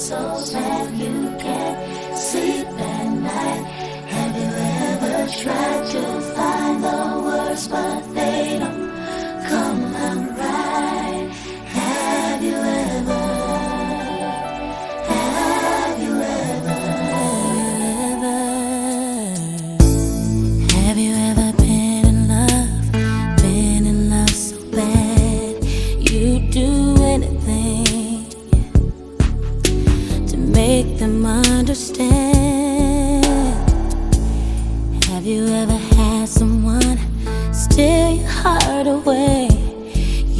so sad you. make them understand. Have you ever had someone steal your heart away?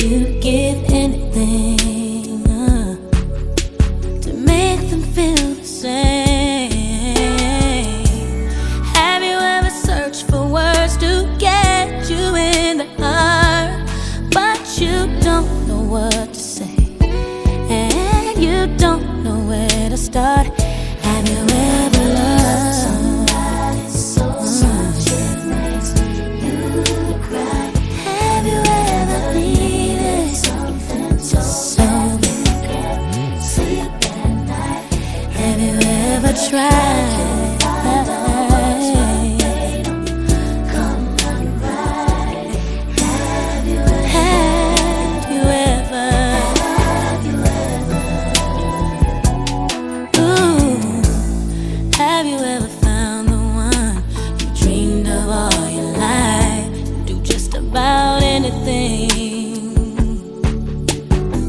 You give anything uh, to make them feel the same. Have you ever searched for words to get you in the heart, but you don't know what start? Have you ever loved somebody so much it makes you cry? Have you ever needed something so you can't sleep at night? Have you ever tried?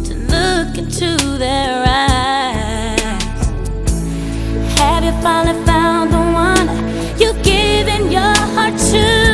To look into their eyes. Have you finally found the one you've given your heart to?